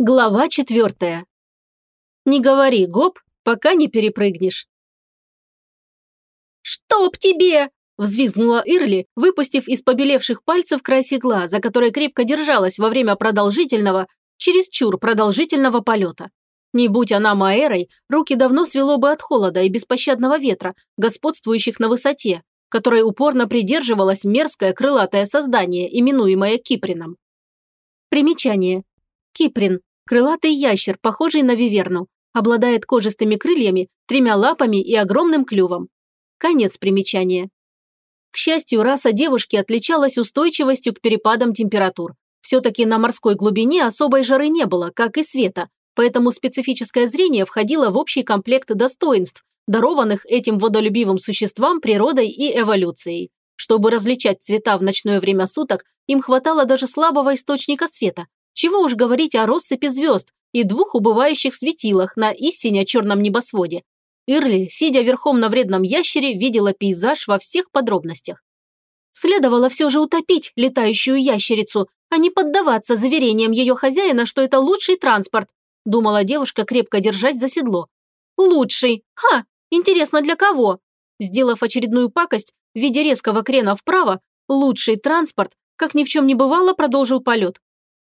Глава четвертая. Не говори гоп, пока не перепрыгнешь. «Чтоб тебе!» – взвизгнула Ирли, выпустив из побелевших пальцев край седла, за которой крепко держалась во время продолжительного, чересчур продолжительного полета. Не будь она Маэрой, руки давно свело бы от холода и беспощадного ветра, господствующих на высоте, которой упорно придерживалось мерзкое крылатое создание, именуемое Киприном. Примечание. Киприн – крылатый ящер, похожий на виверну, обладает кожистыми крыльями, тремя лапами и огромным клювом. Конец примечания. К счастью, раса девушки отличалась устойчивостью к перепадам температур. Все-таки на морской глубине особой жары не было, как и света, поэтому специфическое зрение входило в общий комплект достоинств, дарованных этим водолюбивым существам природой и эволюцией. Чтобы различать цвета в ночное время суток, им хватало даже слабого источника света, чего уж говорить о россыпи звезд и двух убывающих светилах на истине черном небосводе. Ирли, сидя верхом на вредном ящере, видела пейзаж во всех подробностях. Следовало все же утопить летающую ящерицу, а не поддаваться заверениям ее хозяина, что это лучший транспорт, думала девушка, крепко держать за седло. Лучший! Ха! Интересно, для кого? Сделав очередную пакость в виде резкого крена вправо, лучший транспорт, как ни в чем не бывало, продолжил полет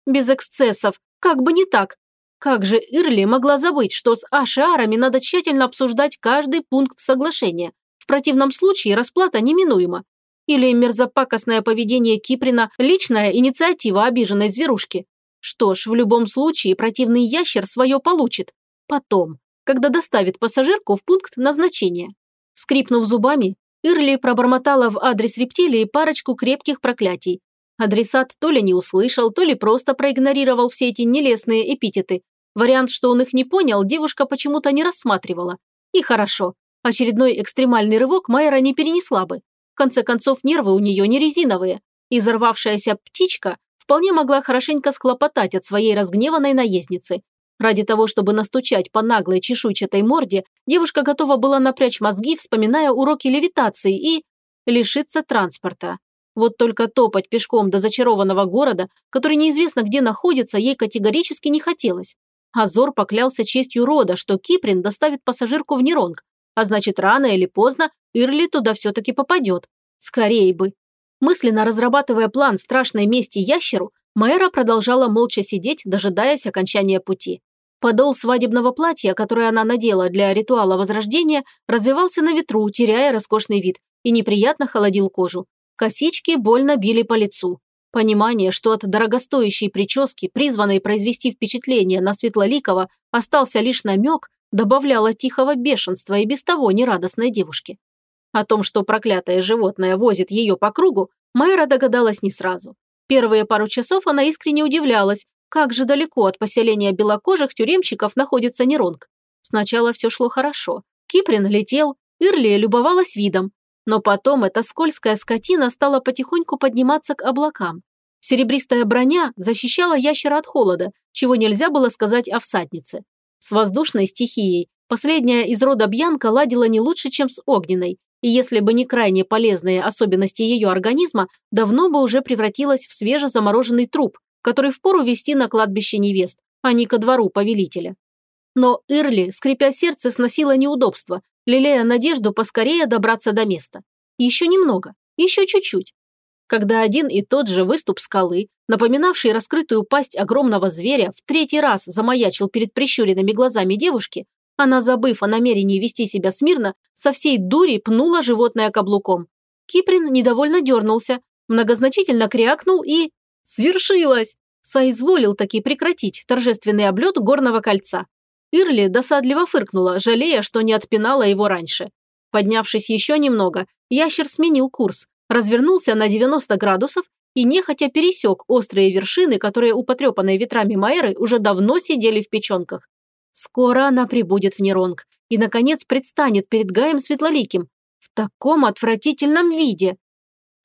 без эксцессов, как бы не так. Как же Ирли могла забыть, что с Ашиарами надо тщательно обсуждать каждый пункт соглашения. В противном случае расплата неминуема. Или мерзопакостное поведение Киприна – личная инициатива обиженной зверушки. Что ж, в любом случае противный ящер свое получит. Потом, когда доставит пассажирку в пункт назначения. Скрипнув зубами, Ирли пробормотала в адрес рептилии парочку крепких проклятий, Адресат то ли не услышал, то ли просто проигнорировал все эти нелестные эпитеты. Вариант, что он их не понял, девушка почему-то не рассматривала. И хорошо. Очередной экстремальный рывок Майера не перенесла бы. В конце концов, нервы у нее не резиновые. И взорвавшаяся птичка вполне могла хорошенько схлопотать от своей разгневанной наездницы. Ради того, чтобы настучать по наглой чешуйчатой морде, девушка готова была напрячь мозги, вспоминая уроки левитации и... лишиться транспорта. Вот только топать пешком до зачарованного города, который неизвестно где находится, ей категорически не хотелось. Азор поклялся честью рода, что Киприн доставит пассажирку в Неронг, а значит, рано или поздно Ирли туда все-таки попадет. Скорее бы. Мысленно разрабатывая план страшной мести ящеру, Мэра продолжала молча сидеть, дожидаясь окончания пути. Подол свадебного платья, которое она надела для ритуала возрождения, развивался на ветру, теряя роскошный вид, и неприятно холодил кожу. Косички больно били по лицу. Понимание, что от дорогостоящей прически, призванной произвести впечатление на Светлоликова, остался лишь намек, добавляло тихого бешенства и без того нерадостной девушке. О том, что проклятое животное возит ее по кругу, Майра догадалась не сразу. Первые пару часов она искренне удивлялась, как же далеко от поселения белокожих тюремщиков находится Неронг. Сначала все шло хорошо. Киприн летел, Ирли любовалась видом, но потом эта скользкая скотина стала потихоньку подниматься к облакам. Серебристая броня защищала ящера от холода, чего нельзя было сказать о всаднице. С воздушной стихией последняя из рода Бьянка ладила не лучше, чем с огненной, и если бы не крайне полезные особенности ее организма, давно бы уже превратилась в свежезамороженный труп, который впору вести на кладбище невест, а не ко двору повелителя. Но Ирли, скрипя сердце, сносила неудобства, лелея надежду поскорее добраться до места. Еще немного, еще чуть-чуть. Когда один и тот же выступ скалы, напоминавший раскрытую пасть огромного зверя, в третий раз замаячил перед прищуренными глазами девушки, она, забыв о намерении вести себя смирно, со всей дури пнула животное каблуком. Киприн недовольно дернулся, многозначительно крякнул и... Свершилось! Соизволил таки прекратить торжественный облет горного кольца. Ирли досадливо фыркнула, жалея, что не отпинала его раньше. Поднявшись еще немного, ящер сменил курс, развернулся на 90 градусов и нехотя пересек острые вершины, которые у потрепанной ветрами Майеры уже давно сидели в печенках. Скоро она прибудет в Неронг и, наконец, предстанет перед Гаем Светлоликим в таком отвратительном виде.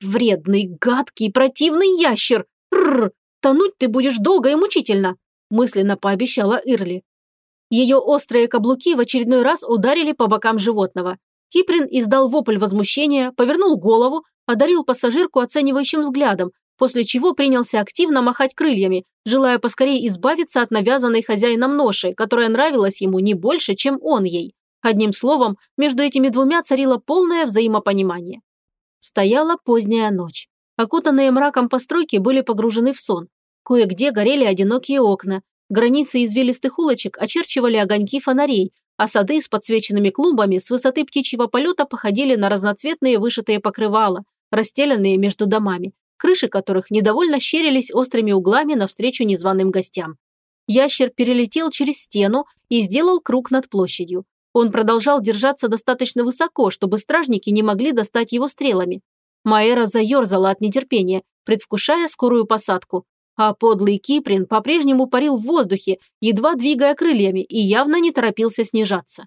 Вредный, гадкий, противный ящер! Рррр! Тонуть ты будешь долго и мучительно!» мысленно пообещала Ирли. Ее острые каблуки в очередной раз ударили по бокам животного. Киприн издал вопль возмущения, повернул голову, одарил пассажирку оценивающим взглядом, после чего принялся активно махать крыльями, желая поскорее избавиться от навязанной хозяином ноши, которая нравилась ему не больше, чем он ей. Одним словом, между этими двумя царило полное взаимопонимание. Стояла поздняя ночь. Окутанные мраком постройки были погружены в сон. Кое-где горели одинокие окна. Границы извилистых улочек очерчивали огоньки фонарей, а сады с подсвеченными клумбами с высоты птичьего полета походили на разноцветные вышитые покрывала, расстеленные между домами, крыши которых недовольно щерились острыми углами навстречу незваным гостям. Ящер перелетел через стену и сделал круг над площадью. Он продолжал держаться достаточно высоко, чтобы стражники не могли достать его стрелами. Маэра заерзала от нетерпения, предвкушая скорую посадку. А подлый Киприн по-прежнему парил в воздухе, едва двигая крыльями, и явно не торопился снижаться.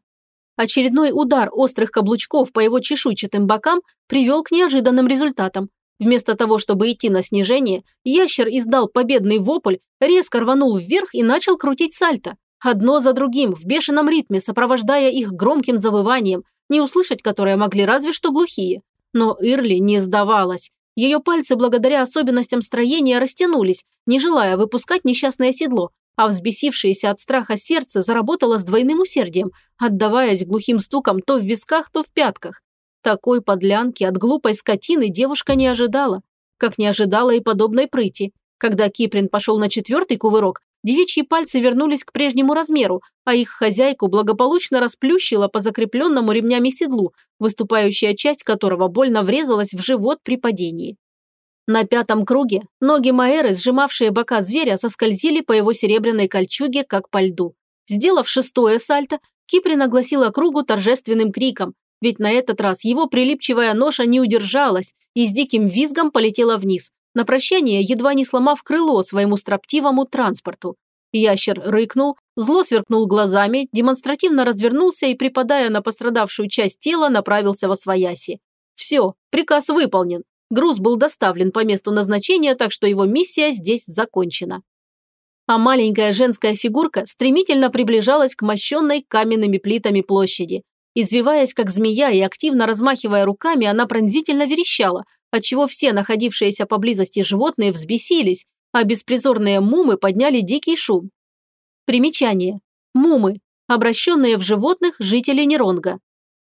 Очередной удар острых каблучков по его чешуйчатым бокам привел к неожиданным результатам. Вместо того, чтобы идти на снижение, ящер издал победный вопль, резко рванул вверх и начал крутить сальто. Одно за другим, в бешеном ритме, сопровождая их громким завыванием, не услышать которое могли разве что глухие. Но Ирли не сдавалась. Ее пальцы, благодаря особенностям строения, растянулись, не желая выпускать несчастное седло, а взбесившееся от страха сердце заработало с двойным усердием, отдаваясь глухим стукам то в висках, то в пятках. Такой подлянки от глупой скотины девушка не ожидала, как не ожидала и подобной прыти. Когда Киприн пошел на четвертый кувырок, девичьи пальцы вернулись к прежнему размеру, а их хозяйку благополучно расплющила по закрепленному ремнями седлу, выступающая часть которого больно врезалась в живот при падении. На пятом круге ноги Маэры, сжимавшие бока зверя, соскользили по его серебряной кольчуге, как по льду. Сделав шестое сальто, Киприн огласила кругу торжественным криком, ведь на этот раз его прилипчивая ноша не удержалась и с диким визгом полетела вниз, на прощание едва не сломав крыло своему строптивому транспорту. Ящер рыкнул, зло сверкнул глазами, демонстративно развернулся и, припадая на пострадавшую часть тела, направился во свояси. Все, приказ выполнен. Груз был доставлен по месту назначения, так что его миссия здесь закончена. А маленькая женская фигурка стремительно приближалась к мощенной каменными плитами площади. Извиваясь, как змея, и активно размахивая руками, она пронзительно верещала, отчего все находившиеся поблизости животные взбесились, а беспризорные мумы подняли дикий шум. Примечание. Мумы. Обращенные в животных жители Неронга.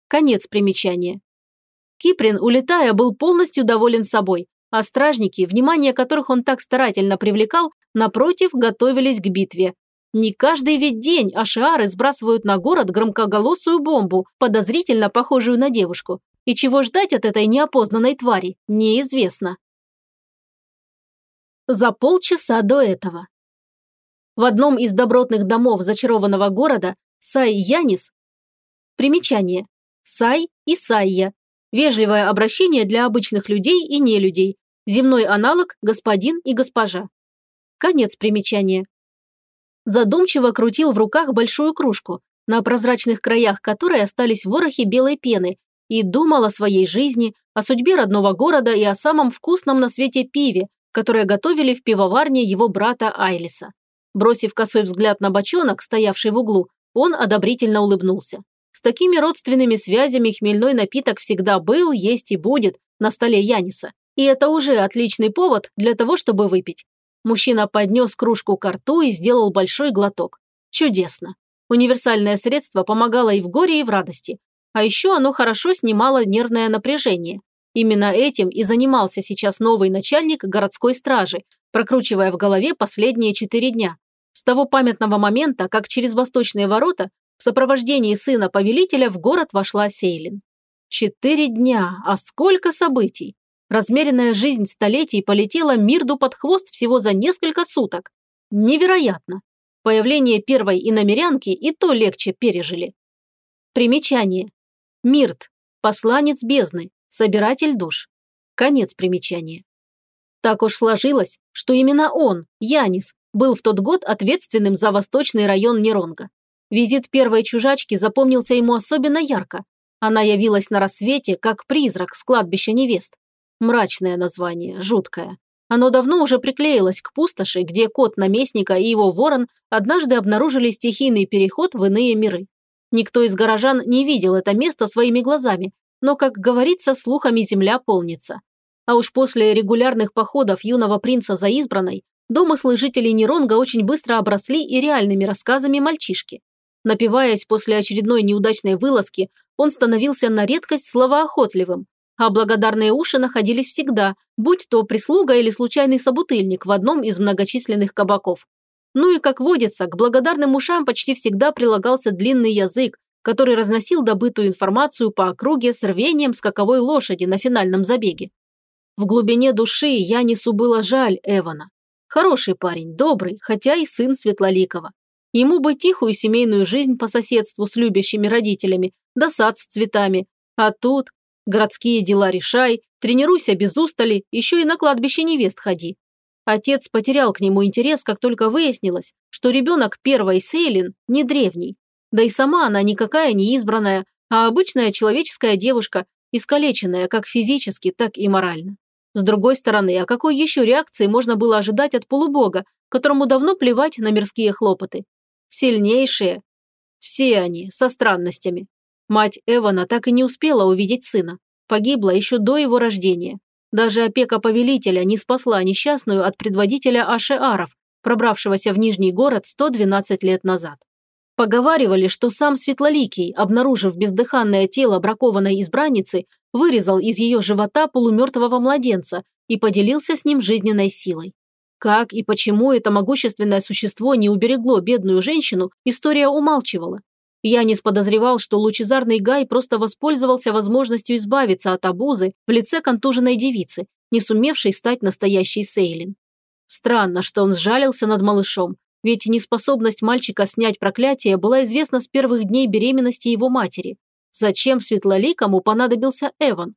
Конец примечания. Киприн, улетая, был полностью доволен собой, а стражники, внимание которых он так старательно привлекал, напротив, готовились к битве. Не каждый ведь день ашиары сбрасывают на город громкоголосую бомбу, подозрительно похожую на девушку. И чего ждать от этой неопознанной твари, неизвестно. За полчаса до этого. В одном из добротных домов зачарованного города Сай Янис Примечание. Сай и Сайя. Вежливое обращение для обычных людей и нелюдей. Земной аналог господин и госпожа. Конец примечания задумчиво крутил в руках большую кружку, на прозрачных краях которой остались ворохи белой пены, и думал о своей жизни, о судьбе родного города и о самом вкусном на свете пиве, которое готовили в пивоварне его брата Айлиса. Бросив косой взгляд на бочонок, стоявший в углу, он одобрительно улыбнулся. С такими родственными связями хмельной напиток всегда был, есть и будет на столе Яниса. И это уже отличный повод для того, чтобы выпить. Мужчина поднес кружку к рту и сделал большой глоток. Чудесно. Универсальное средство помогало и в горе, и в радости. А еще оно хорошо снимало нервное напряжение. Именно этим и занимался сейчас новый начальник городской стражи, прокручивая в голове последние четыре дня. С того памятного момента, как через восточные ворота в сопровождении сына повелителя в город вошла Сейлин. Четыре дня, а сколько событий! Размеренная жизнь столетий полетела Мирду под хвост всего за несколько суток. Невероятно. Появление первой иномерянки и то легче пережили. Примечание. Мирт. Посланец бездны. Собиратель душ. Конец примечания. Так уж сложилось, что именно он, Янис, был в тот год ответственным за восточный район Неронга. Визит первой чужачки запомнился ему особенно ярко. Она явилась на рассвете, как призрак с кладбища невест. Мрачное название, жуткое. Оно давно уже приклеилось к пустоши, где кот наместника и его ворон однажды обнаружили стихийный переход в иные миры. Никто из горожан не видел это место своими глазами, но, как говорится, слухами земля полнится. А уж после регулярных походов юного принца за избранной, домыслы жителей Неронга очень быстро обросли и реальными рассказами мальчишки. Напиваясь после очередной неудачной вылазки, он становился на редкость словоохотливым, а благодарные уши находились всегда, будь то прислуга или случайный собутыльник в одном из многочисленных кабаков. Ну и, как водится, к благодарным ушам почти всегда прилагался длинный язык, который разносил добытую информацию по округе с рвением скаковой лошади на финальном забеге. В глубине души Янису было жаль Эвана. Хороший парень, добрый, хотя и сын Светлоликова. Ему бы тихую семейную жизнь по соседству с любящими родителями, да сад с цветами. А тут городские дела решай, тренируйся без устали, еще и на кладбище невест ходи. Отец потерял к нему интерес, как только выяснилось, что ребенок первой Сейлин не древний. Да и сама она никакая не избранная, а обычная человеческая девушка, искалеченная как физически, так и морально. С другой стороны, о какой еще реакции можно было ожидать от полубога, которому давно плевать на мирские хлопоты? Сильнейшие. Все они, со странностями. Мать Эвана так и не успела увидеть сына. Погибла еще до его рождения. Даже опека повелителя не спасла несчастную от предводителя Ашеаров, пробравшегося в Нижний город 112 лет назад. Поговаривали, что сам Светлоликий, обнаружив бездыханное тело бракованной избранницы, вырезал из ее живота полумертвого младенца и поделился с ним жизненной силой. Как и почему это могущественное существо не уберегло бедную женщину, история умалчивала. Я не подозревал, что лучезарный Гай просто воспользовался возможностью избавиться от обузы в лице контуженной девицы, не сумевшей стать настоящей Сейлин. Странно, что он сжалился над малышом, ведь неспособность мальчика снять проклятие была известна с первых дней беременности его матери. Зачем Светлоликому понадобился Эван?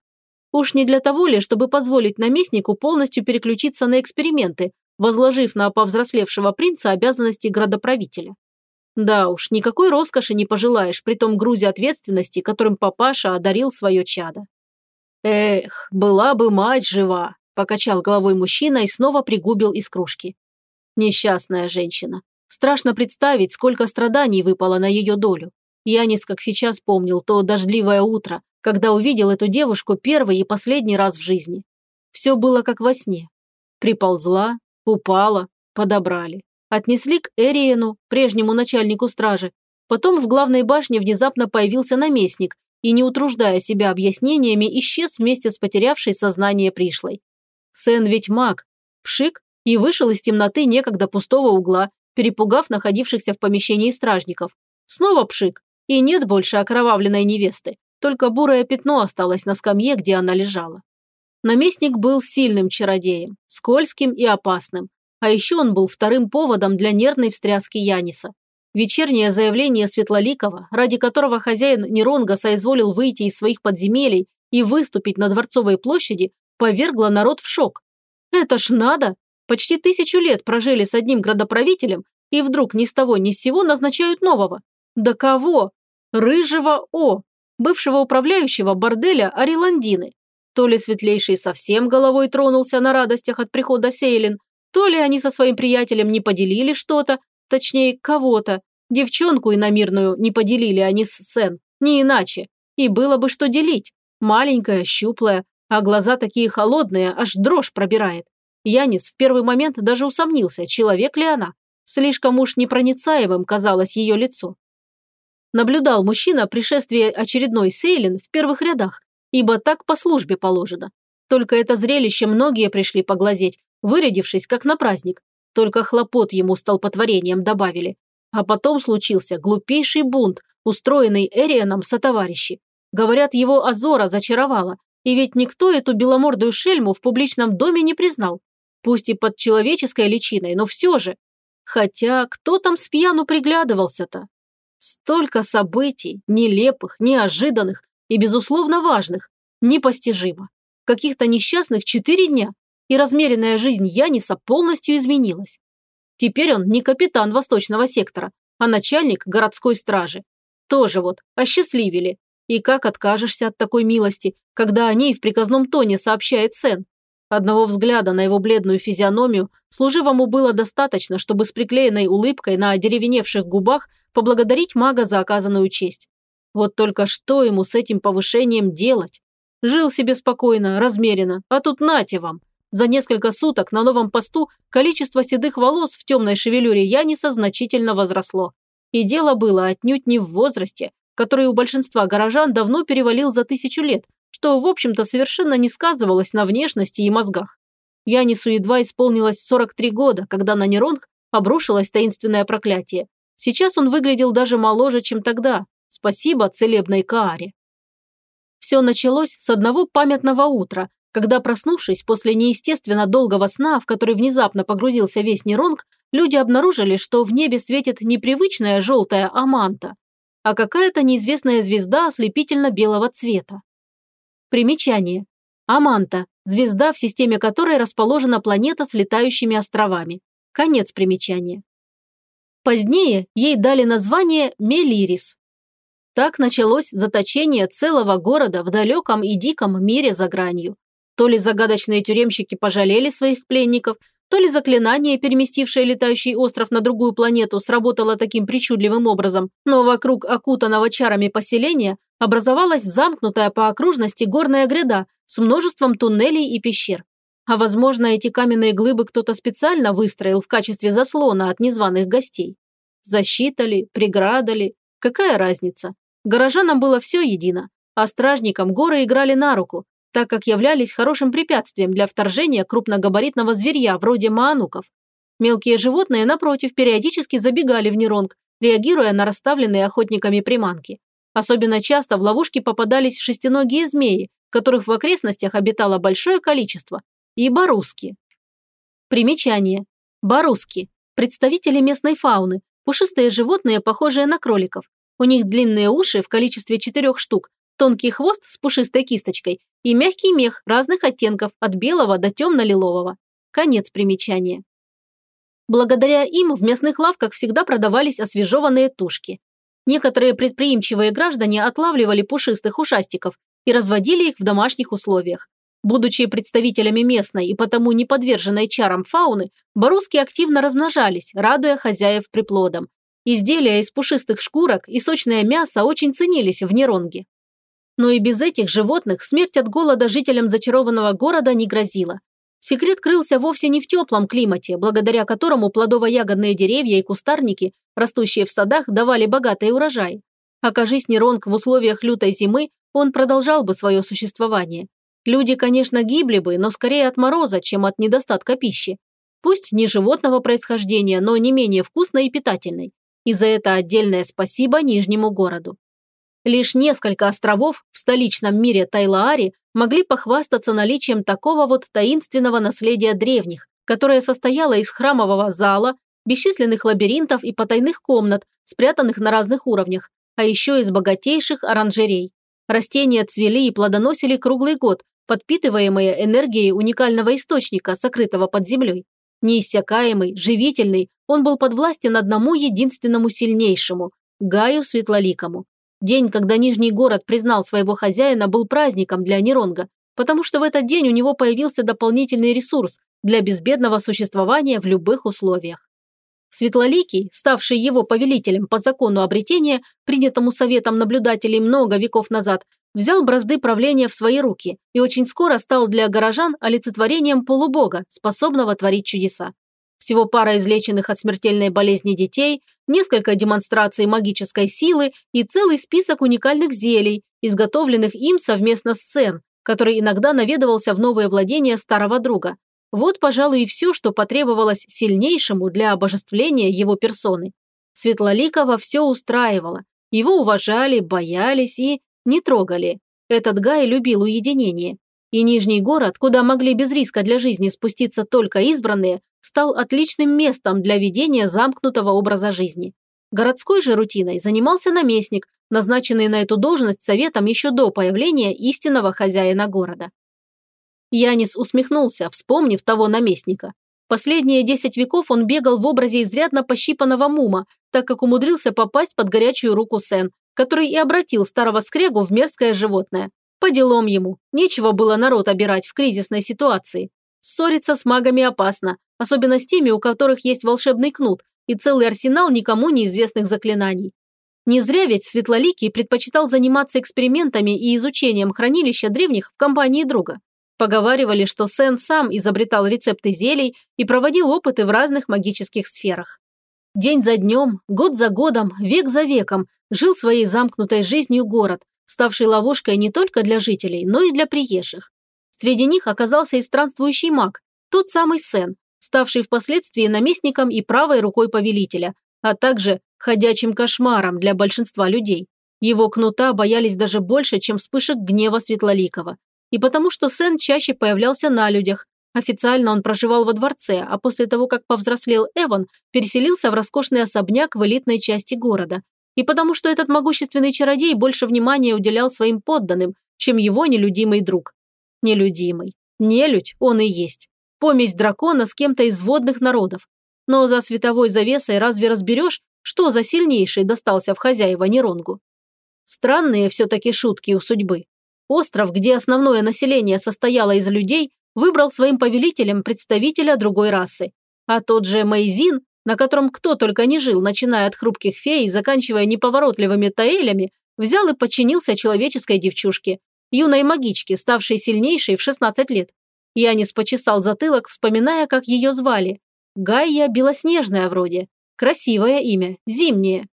Уж не для того ли, чтобы позволить наместнику полностью переключиться на эксперименты, возложив на повзрослевшего принца обязанности градоправителя? Да уж, никакой роскоши не пожелаешь при том грузе ответственности, которым папаша одарил свое чадо. «Эх, была бы мать жива!» – покачал головой мужчина и снова пригубил из кружки. Несчастная женщина. Страшно представить, сколько страданий выпало на ее долю. Янис, как сейчас помнил, то дождливое утро, когда увидел эту девушку первый и последний раз в жизни. Все было как во сне. Приползла, упала, подобрали. Отнесли к Эриену, прежнему начальнику стражи. Потом в главной башне внезапно появился наместник и, не утруждая себя объяснениями, исчез вместе с потерявшей сознание пришлой. Сен ведь маг. Пшик, и вышел из темноты некогда пустого угла, перепугав находившихся в помещении стражников. Снова пшик, и нет больше окровавленной невесты, только бурое пятно осталось на скамье, где она лежала. Наместник был сильным чародеем, скользким и опасным, а еще он был вторым поводом для нервной встряски Яниса. Вечернее заявление Светлоликова, ради которого хозяин Неронга соизволил выйти из своих подземелий и выступить на Дворцовой площади, повергло народ в шок. Это ж надо! Почти тысячу лет прожили с одним градоправителем, и вдруг ни с того ни с сего назначают нового. Да кого? Рыжего О, бывшего управляющего борделя Ариландины. То ли светлейший совсем головой тронулся на радостях от прихода Сейлин, то ли они со своим приятелем не поделили что-то, точнее, кого-то. Девчонку иномирную не поделили они с Сен, не иначе. И было бы что делить. Маленькая, щуплая, а глаза такие холодные, аж дрожь пробирает. Янис в первый момент даже усомнился, человек ли она. Слишком уж непроницаемым казалось ее лицо. Наблюдал мужчина пришествие очередной Сейлин в первых рядах, ибо так по службе положено. Только это зрелище многие пришли поглазеть, вырядившись как на праздник. Только хлопот ему столпотворением добавили. А потом случился глупейший бунт, устроенный Эрианом сотоварищи. Говорят, его Азора зачаровала, и ведь никто эту беломордую шельму в публичном доме не признал. Пусть и под человеческой личиной, но все же. Хотя кто там с пьяну приглядывался-то? Столько событий, нелепых, неожиданных и, безусловно, важных. Непостижимо. Каких-то несчастных четыре дня, и размеренная жизнь Яниса полностью изменилась. Теперь он не капитан Восточного сектора, а начальник городской стражи. Тоже вот, осчастливили. И как откажешься от такой милости, когда о ней в приказном тоне сообщает Сен? Одного взгляда на его бледную физиономию служивому было достаточно, чтобы с приклеенной улыбкой на одеревеневших губах поблагодарить мага за оказанную честь. Вот только что ему с этим повышением делать? Жил себе спокойно, размеренно, а тут нате вам. За несколько суток на новом посту количество седых волос в темной шевелюре Яниса значительно возросло. И дело было отнюдь не в возрасте, который у большинства горожан давно перевалил за тысячу лет, что, в общем-то, совершенно не сказывалось на внешности и мозгах. Янису едва исполнилось 43 года, когда на Неронг обрушилось таинственное проклятие. Сейчас он выглядел даже моложе, чем тогда. Спасибо целебной Кааре. Все началось с одного памятного утра, когда, проснувшись после неестественно долгого сна, в который внезапно погрузился весь Неронг, люди обнаружили, что в небе светит не привычная желтая аманта, а какая-то неизвестная звезда ослепительно-белого цвета. Примечание. Аманта – звезда, в системе которой расположена планета с летающими островами. Конец примечания. Позднее ей дали название Мелирис. Так началось заточение целого города в далеком и диком мире за гранью. То ли загадочные тюремщики пожалели своих пленников, то ли заклинание, переместившее летающий остров на другую планету, сработало таким причудливым образом, но вокруг окутанного чарами поселения образовалась замкнутая по окружности горная гряда с множеством туннелей и пещер. А возможно, эти каменные глыбы кто-то специально выстроил в качестве заслона от незваных гостей. Защита ли, преграда ли, какая разница? Горожанам было все едино, а стражникам горы играли на руку, так как являлись хорошим препятствием для вторжения крупногабаритного зверья вроде маануков. Мелкие животные, напротив, периодически забегали в Неронг, реагируя на расставленные охотниками приманки. Особенно часто в ловушки попадались шестиногие змеи, которых в окрестностях обитало большое количество, и баруски. Примечание. Баруски – представители местной фауны, пушистые животные, похожие на кроликов. У них длинные уши в количестве четырех штук, тонкий хвост с пушистой кисточкой и мягкий мех разных оттенков от белого до темно-лилового. Конец примечания. Благодаря им в местных лавках всегда продавались освежеванные тушки. Некоторые предприимчивые граждане отлавливали пушистых ушастиков и разводили их в домашних условиях. Будучи представителями местной и потому не подверженной чарам фауны, боруски активно размножались, радуя хозяев приплодом. Изделия из пушистых шкурок и сочное мясо очень ценились в Неронге. Но и без этих животных смерть от голода жителям зачарованного города не грозила. Секрет крылся вовсе не в теплом климате, благодаря которому плодово-ягодные деревья и кустарники, растущие в садах, давали богатый урожай. Окажись Неронг в условиях лютой зимы, он продолжал бы свое существование. Люди, конечно, гибли бы, но скорее от мороза, чем от недостатка пищи. Пусть не животного происхождения, но не менее вкусной и питательной. И за это отдельное спасибо Нижнему городу. Лишь несколько островов в столичном мире Тайлаари могли похвастаться наличием такого вот таинственного наследия древних, которое состояло из храмового зала, бесчисленных лабиринтов и потайных комнат, спрятанных на разных уровнях, а еще из богатейших оранжерей. Растения цвели и плодоносили круглый год, подпитываемые энергией уникального источника, сокрытого под землей. Неиссякаемый, живительный, он был подвластен одному единственному сильнейшему – Гаю Светлоликому. День, когда Нижний город признал своего хозяина, был праздником для Неронга, потому что в этот день у него появился дополнительный ресурс для безбедного существования в любых условиях. Светлоликий, ставший его повелителем по закону обретения, принятому советом наблюдателей много веков назад, взял бразды правления в свои руки и очень скоро стал для горожан олицетворением полубога, способного творить чудеса. Всего пара излеченных от смертельной болезни детей, несколько демонстраций магической силы и целый список уникальных зелий, изготовленных им совместно с Сен, который иногда наведывался в новые владения старого друга. Вот, пожалуй, и все, что потребовалось сильнейшему для обожествления его персоны. Светлоликова все устраивало. Его уважали, боялись и не трогали. Этот Гай любил уединение. И Нижний город, куда могли без риска для жизни спуститься только избранные, стал отличным местом для ведения замкнутого образа жизни. Городской же рутиной занимался наместник, назначенный на эту должность советом еще до появления истинного хозяина города. Янис усмехнулся, вспомнив того наместника. Последние десять веков он бегал в образе изрядно пощипанного мума, так как умудрился попасть под горячую руку Сен, который и обратил старого скрегу в мерзкое животное. По делам ему, нечего было народ обирать в кризисной ситуации. Ссориться с магами опасно, особенно с теми, у которых есть волшебный кнут и целый арсенал никому неизвестных заклинаний. Не зря ведь Светлоликий предпочитал заниматься экспериментами и изучением хранилища древних в компании друга. Поговаривали, что Сен сам изобретал рецепты зелий и проводил опыты в разных магических сферах. День за днем, год за годом, век за веком жил своей замкнутой жизнью город, ставший ловушкой не только для жителей, но и для приезжих. Среди них оказался и странствующий маг, тот самый Сен, ставший впоследствии наместником и правой рукой повелителя, а также ходячим кошмаром для большинства людей. Его кнута боялись даже больше, чем вспышек гнева Светлоликова. И потому что Сен чаще появлялся на людях. Официально он проживал во дворце, а после того, как повзрослел Эван, переселился в роскошный особняк в элитной части города. И потому что этот могущественный чародей больше внимания уделял своим подданным, чем его нелюдимый друг. Нелюдимый. Нелюдь он и есть. Помесь дракона с кем-то из водных народов. Но за световой завесой разве разберешь, что за сильнейший достался в хозяева Неронгу? Странные все-таки шутки у судьбы. Остров, где основное население состояло из людей, выбрал своим повелителем представителя другой расы. А тот же Мейзин, на котором кто только не жил, начиная от хрупких фей и заканчивая неповоротливыми таэлями, взял и подчинился человеческой девчушке, юной магичке, ставшей сильнейшей в 16 лет. Янис почесал затылок, вспоминая, как ее звали. Гайя Белоснежная вроде. Красивое имя, зимнее.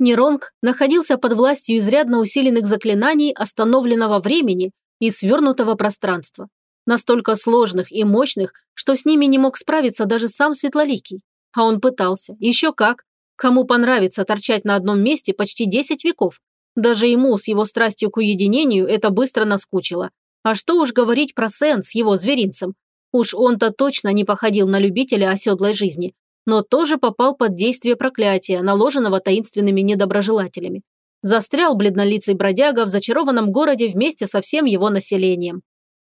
Неронг находился под властью изрядно усиленных заклинаний остановленного времени и свернутого пространства. Настолько сложных и мощных, что с ними не мог справиться даже сам Светлоликий. А он пытался. Еще как. Кому понравится торчать на одном месте почти 10 веков? Даже ему с его страстью к уединению это быстро наскучило. А что уж говорить про Сен с его зверинцем. Уж он-то точно не походил на любителя оседлой жизни, но тоже попал под действие проклятия, наложенного таинственными недоброжелателями. Застрял бледнолицый бродяга в зачарованном городе вместе со всем его населением.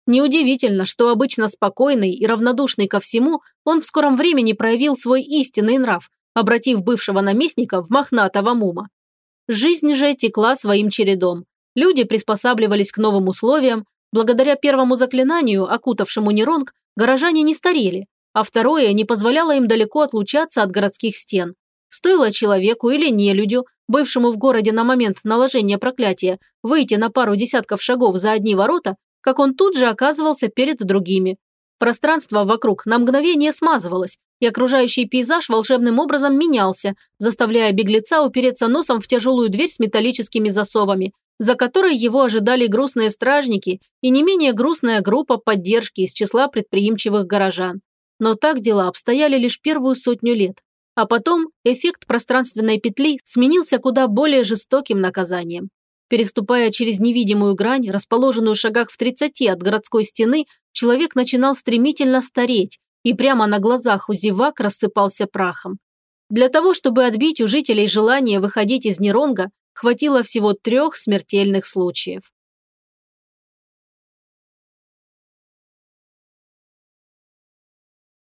Неудивительно, что обычно спокойный и равнодушный ко всему, он в скором времени проявил свой истинный нрав, обратив бывшего наместника в мохнатого мума. Жизнь же текла своим чередом. Люди приспосабливались к новым условиям, благодаря первому заклинанию, окутавшему Неронг, горожане не старели, а второе не позволяло им далеко отлучаться от городских стен. Стоило человеку или нелюдю, бывшему в городе на момент наложения проклятия, выйти на пару десятков шагов за одни ворота, как он тут же оказывался перед другими. Пространство вокруг на мгновение смазывалось, и окружающий пейзаж волшебным образом менялся, заставляя беглеца упереться носом в тяжелую дверь с металлическими засовами, за которой его ожидали грустные стражники и не менее грустная группа поддержки из числа предприимчивых горожан. Но так дела обстояли лишь первую сотню лет. А потом эффект пространственной петли сменился куда более жестоким наказанием. Переступая через невидимую грань, расположенную в шагах в 30 от городской стены, человек начинал стремительно стареть и прямо на глазах у зевак рассыпался прахом. Для того, чтобы отбить у жителей желание выходить из Неронга, хватило всего трех смертельных случаев.